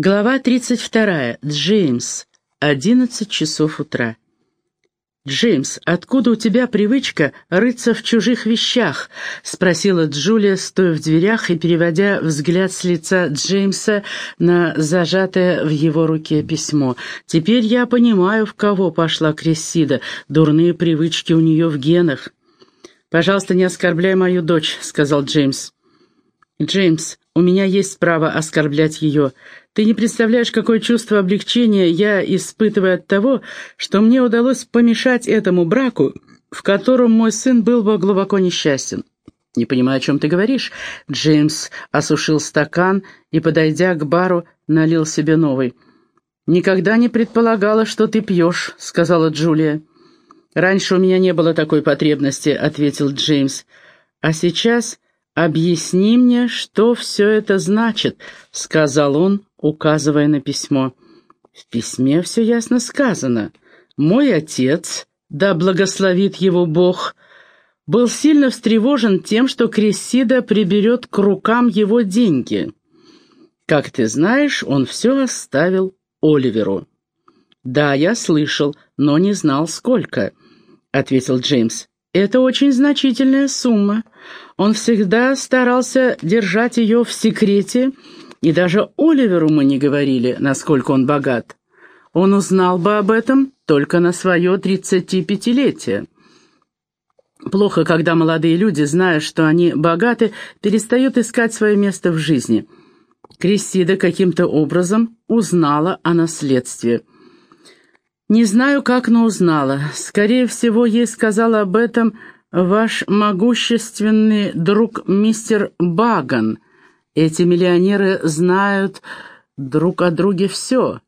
Глава 32. Джеймс. 11 часов утра. «Джеймс, откуда у тебя привычка рыться в чужих вещах?» — спросила Джулия, стоя в дверях и переводя взгляд с лица Джеймса на зажатое в его руке письмо. «Теперь я понимаю, в кого пошла Крессида. Дурные привычки у нее в генах». «Пожалуйста, не оскорбляй мою дочь», — сказал Джеймс. «Джеймс, у меня есть право оскорблять ее. Ты не представляешь, какое чувство облегчения я испытываю от того, что мне удалось помешать этому браку, в котором мой сын был бы глубоко несчастен. «Не понимаю, о чем ты говоришь». Джеймс осушил стакан и, подойдя к бару, налил себе новый. «Никогда не предполагала, что ты пьешь», — сказала Джулия. «Раньше у меня не было такой потребности», — ответил Джеймс. «А сейчас объясни мне, что все это значит», — сказал он, указывая на письмо. В письме все ясно сказано. «Мой отец, да благословит его Бог», был сильно встревожен тем, что Крессида приберет к рукам его деньги. Как ты знаешь, он все оставил Оливеру. «Да, я слышал, но не знал, сколько», — ответил Джеймс. «Это очень значительная сумма. Он всегда старался держать ее в секрете и даже Оливеру мы не говорили, насколько он богат. Он узнал бы об этом только на свое тридцатипятилетие. Плохо, когда молодые люди, зная, что они богаты, перестают искать свое место в жизни. Крессида каким-то образом узнала о наследстве. Не знаю, как, но узнала. Скорее всего, ей сказал об этом ваш могущественный друг мистер Баган — эти миллионеры знают друг о друге все.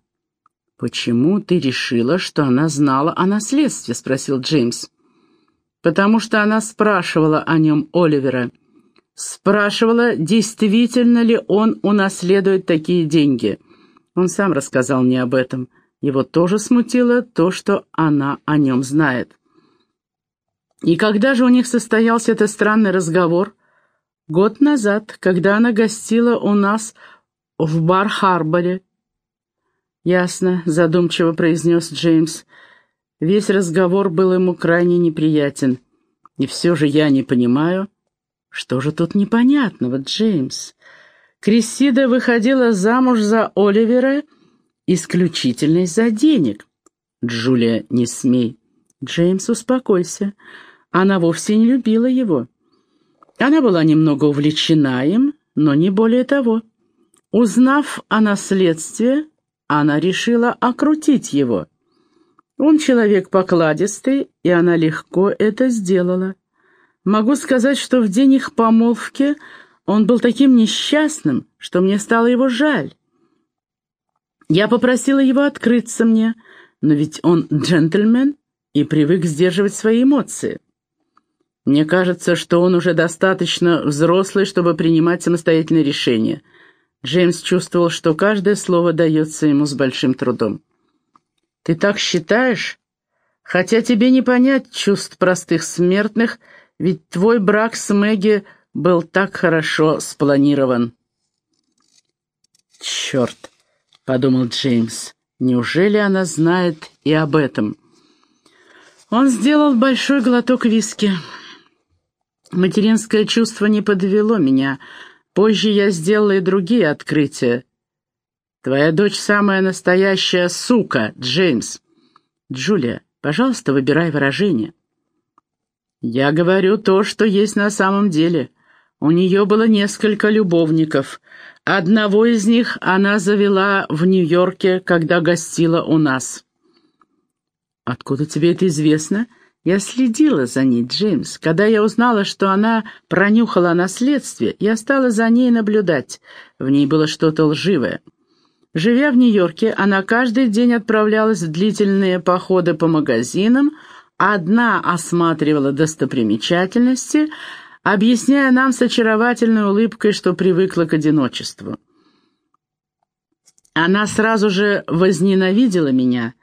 «Почему ты решила, что она знала о наследстве?» — спросил Джеймс. «Потому что она спрашивала о нем Оливера. Спрашивала, действительно ли он унаследует такие деньги. Он сам рассказал мне об этом. Его тоже смутило то, что она о нем знает». И когда же у них состоялся этот странный разговор, Год назад, когда она гостила у нас в Бар-Харборе. «Ясно», — задумчиво произнес Джеймс. Весь разговор был ему крайне неприятен. И все же я не понимаю, что же тут непонятного, Джеймс? Крессида выходила замуж за Оливера исключительно из-за денег. Джулия, не смей. Джеймс, успокойся. Она вовсе не любила его. Она была немного увлечена им, но не более того. Узнав о наследстве, она решила окрутить его. Он человек покладистый, и она легко это сделала. Могу сказать, что в день их помолвки он был таким несчастным, что мне стало его жаль. Я попросила его открыться мне, но ведь он джентльмен и привык сдерживать свои эмоции. Мне кажется, что он уже достаточно взрослый, чтобы принимать самостоятельные решения. Джеймс чувствовал, что каждое слово дается ему с большим трудом. «Ты так считаешь? Хотя тебе не понять чувств простых смертных, ведь твой брак с Мэгги был так хорошо спланирован». «Черт!» — подумал Джеймс. «Неужели она знает и об этом?» Он сделал большой глоток виски. Материнское чувство не подвело меня. Позже я сделала и другие открытия. Твоя дочь самая настоящая сука, Джеймс. Джулия, пожалуйста, выбирай выражение. Я говорю то, что есть на самом деле. У нее было несколько любовников. Одного из них она завела в Нью-Йорке, когда гостила у нас. «Откуда тебе это известно?» Я следила за ней, Джеймс. Когда я узнала, что она пронюхала наследстве, я стала за ней наблюдать. В ней было что-то лживое. Живя в Нью-Йорке, она каждый день отправлялась в длительные походы по магазинам, одна осматривала достопримечательности, объясняя нам с очаровательной улыбкой, что привыкла к одиночеству. Она сразу же возненавидела меня —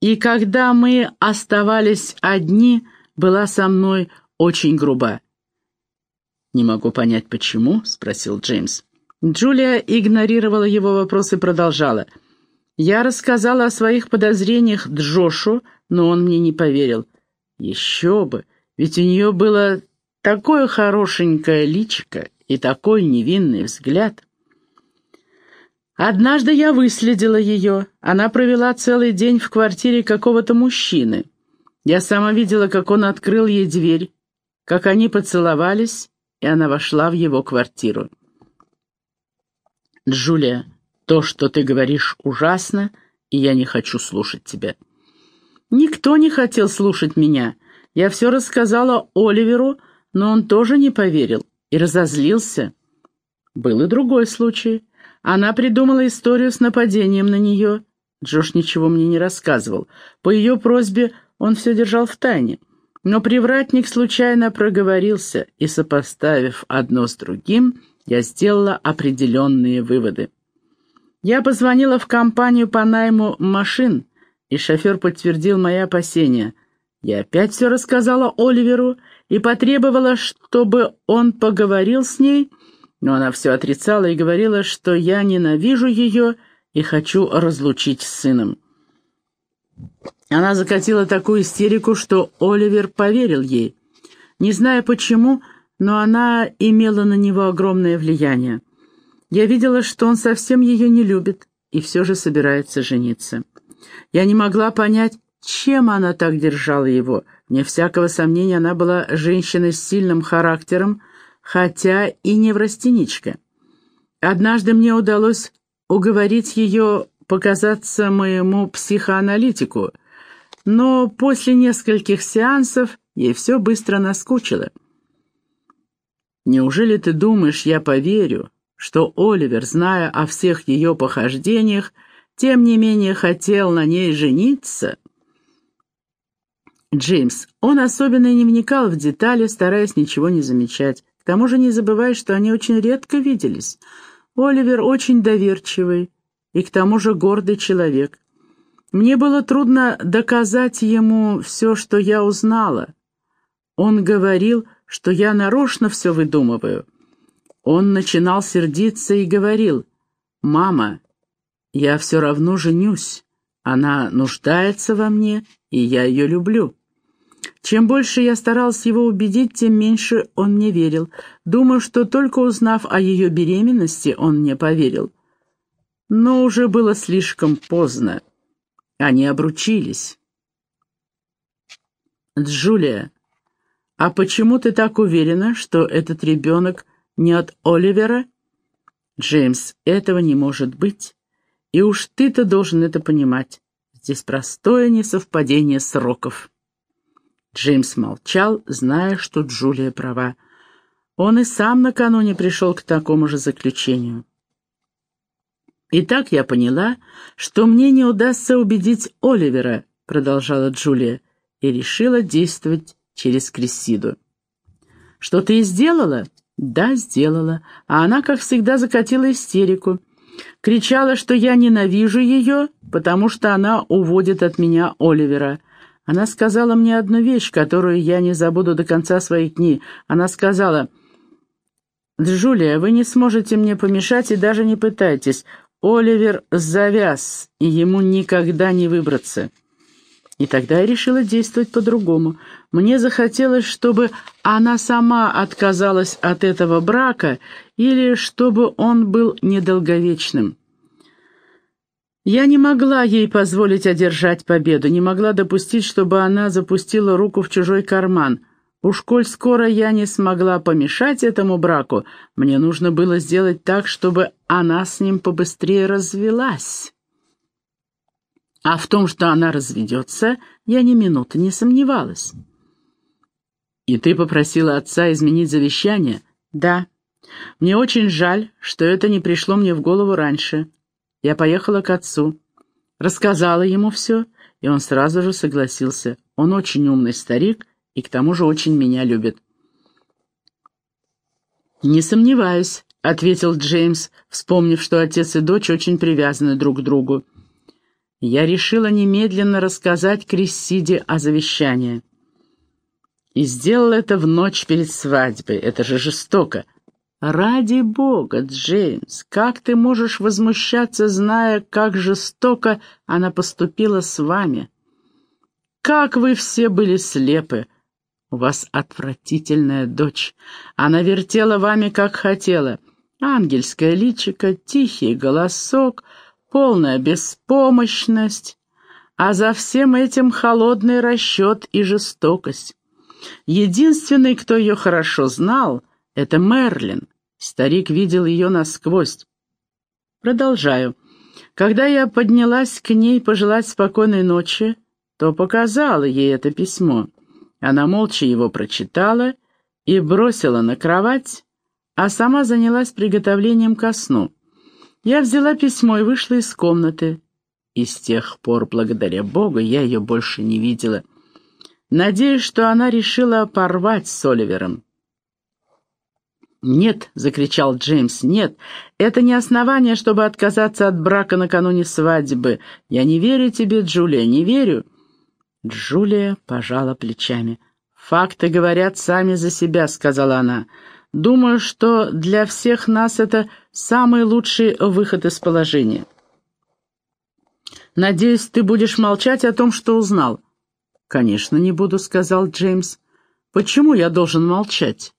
и когда мы оставались одни, была со мной очень груба. «Не могу понять, почему?» — спросил Джеймс. Джулия игнорировала его вопрос и продолжала. «Я рассказала о своих подозрениях Джошу, но он мне не поверил. Еще бы, ведь у нее было такое хорошенькое личико и такой невинный взгляд». Однажды я выследила ее. Она провела целый день в квартире какого-то мужчины. Я сама видела, как он открыл ей дверь, как они поцеловались, и она вошла в его квартиру. «Джулия, то, что ты говоришь, ужасно, и я не хочу слушать тебя». «Никто не хотел слушать меня. Я все рассказала Оливеру, но он тоже не поверил и разозлился. Был и другой случай. Она придумала историю с нападением на нее. Джош ничего мне не рассказывал. По ее просьбе он все держал в тайне. Но привратник случайно проговорился, и, сопоставив одно с другим, я сделала определенные выводы. Я позвонила в компанию по найму машин, и шофер подтвердил мои опасения. Я опять все рассказала Оливеру и потребовала, чтобы он поговорил с ней, но она все отрицала и говорила, что я ненавижу ее и хочу разлучить с сыном. Она закатила такую истерику, что Оливер поверил ей. Не зная почему, но она имела на него огромное влияние. Я видела, что он совсем ее не любит и все же собирается жениться. Я не могла понять, чем она так держала его. Вне всякого сомнения, она была женщиной с сильным характером, хотя и не неврастеничка. Однажды мне удалось уговорить ее показаться моему психоаналитику, но после нескольких сеансов ей все быстро наскучило. Неужели ты думаешь, я поверю, что Оливер, зная о всех ее похождениях, тем не менее хотел на ней жениться? Джеймс, он особенно не вникал в детали, стараясь ничего не замечать. К тому же не забывай, что они очень редко виделись. Оливер очень доверчивый и к тому же гордый человек. Мне было трудно доказать ему все, что я узнала. Он говорил, что я нарочно все выдумываю. Он начинал сердиться и говорил, «Мама, я все равно женюсь. Она нуждается во мне, и я ее люблю». Чем больше я старался его убедить, тем меньше он мне верил. Думаю, что только узнав о ее беременности, он мне поверил. Но уже было слишком поздно. Они обручились. «Джулия, «А почему ты так уверена, что этот ребенок не от Оливера?» «Джеймс, этого не может быть. И уж ты-то должен это понимать. Здесь простое несовпадение сроков». Джеймс молчал, зная, что Джулия права. Он и сам накануне пришел к такому же заключению. «Итак, я поняла, что мне не удастся убедить Оливера», — продолжала Джулия, и решила действовать через Крессиду. «Что ты и сделала?» «Да, сделала. А она, как всегда, закатила истерику. Кричала, что я ненавижу ее, потому что она уводит от меня Оливера. Она сказала мне одну вещь, которую я не забуду до конца своих дней. Она сказала, «Джулия, вы не сможете мне помешать и даже не пытайтесь. Оливер завяз, и ему никогда не выбраться». И тогда я решила действовать по-другому. Мне захотелось, чтобы она сама отказалась от этого брака или чтобы он был недолговечным. Я не могла ей позволить одержать победу, не могла допустить, чтобы она запустила руку в чужой карман. Уж коль скоро я не смогла помешать этому браку, мне нужно было сделать так, чтобы она с ним побыстрее развелась. А в том, что она разведется, я ни минуты не сомневалась. «И ты попросила отца изменить завещание?» «Да. Мне очень жаль, что это не пришло мне в голову раньше. Я поехала к отцу, рассказала ему все, и он сразу же согласился. Он очень умный старик и к тому же очень меня любит». «Не сомневаюсь», — ответил Джеймс, вспомнив, что отец и дочь очень привязаны друг к другу. Я решила немедленно рассказать Крессиде о завещании. И сделал это в ночь перед свадьбой. Это же жестоко. «Ради бога, Джеймс, как ты можешь возмущаться, зная, как жестоко она поступила с вами? Как вы все были слепы! У вас отвратительная дочь. Она вертела вами, как хотела. Ангельское личико, тихий голосок, полная беспомощность, а за всем этим холодный расчет и жестокость. Единственный, кто ее хорошо знал, это Мерлин. Старик видел ее насквозь. Продолжаю. Когда я поднялась к ней пожелать спокойной ночи, то показала ей это письмо. Она молча его прочитала и бросила на кровать, а сама занялась приготовлением ко сну. Я взяла письмо и вышла из комнаты. И с тех пор, благодаря Богу, я ее больше не видела. Надеюсь, что она решила порвать с Оливером. «Нет», — закричал Джеймс, — «нет, это не основание, чтобы отказаться от брака накануне свадьбы. Я не верю тебе, Джулия, не верю». Джулия пожала плечами. «Факты говорят сами за себя», — сказала она. «Думаю, что для всех нас это самый лучший выход из положения». «Надеюсь, ты будешь молчать о том, что узнал». «Конечно, не буду», — сказал Джеймс. «Почему я должен молчать?»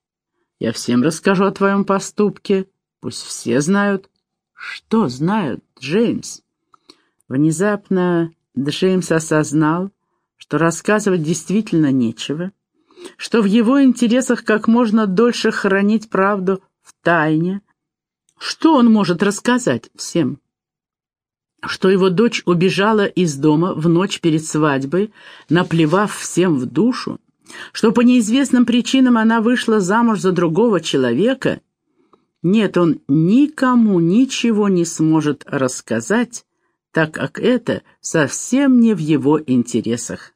Я всем расскажу о твоем поступке. Пусть все знают. Что знают, Джеймс? Внезапно Джеймс осознал, что рассказывать действительно нечего, что в его интересах как можно дольше хранить правду в тайне. Что он может рассказать всем? Что его дочь убежала из дома в ночь перед свадьбой, наплевав всем в душу? Что по неизвестным причинам она вышла замуж за другого человека, нет, он никому ничего не сможет рассказать, так как это совсем не в его интересах.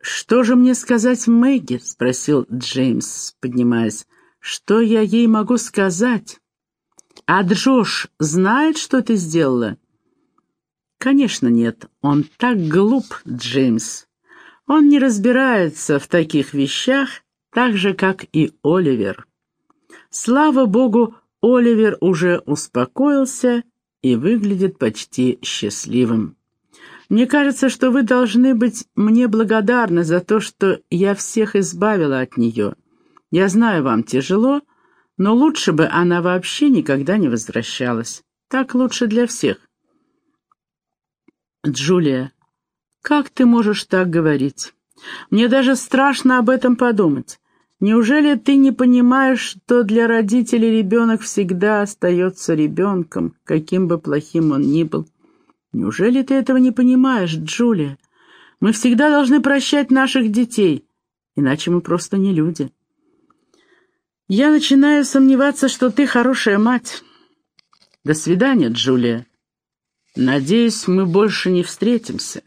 «Что же мне сказать Мэгги?» — спросил Джеймс, поднимаясь. «Что я ей могу сказать?» «А Джош знает, что ты сделала?» «Конечно нет. Он так глуп, Джеймс. Он не разбирается в таких вещах, так же, как и Оливер. Слава богу, Оливер уже успокоился и выглядит почти счастливым. Мне кажется, что вы должны быть мне благодарны за то, что я всех избавила от нее. Я знаю, вам тяжело, но лучше бы она вообще никогда не возвращалась. Так лучше для всех. Джулия, «Как ты можешь так говорить? Мне даже страшно об этом подумать. Неужели ты не понимаешь, что для родителей ребенок всегда остается ребенком, каким бы плохим он ни был? Неужели ты этого не понимаешь, Джулия? Мы всегда должны прощать наших детей, иначе мы просто не люди. Я начинаю сомневаться, что ты хорошая мать. До свидания, Джулия. Надеюсь, мы больше не встретимся.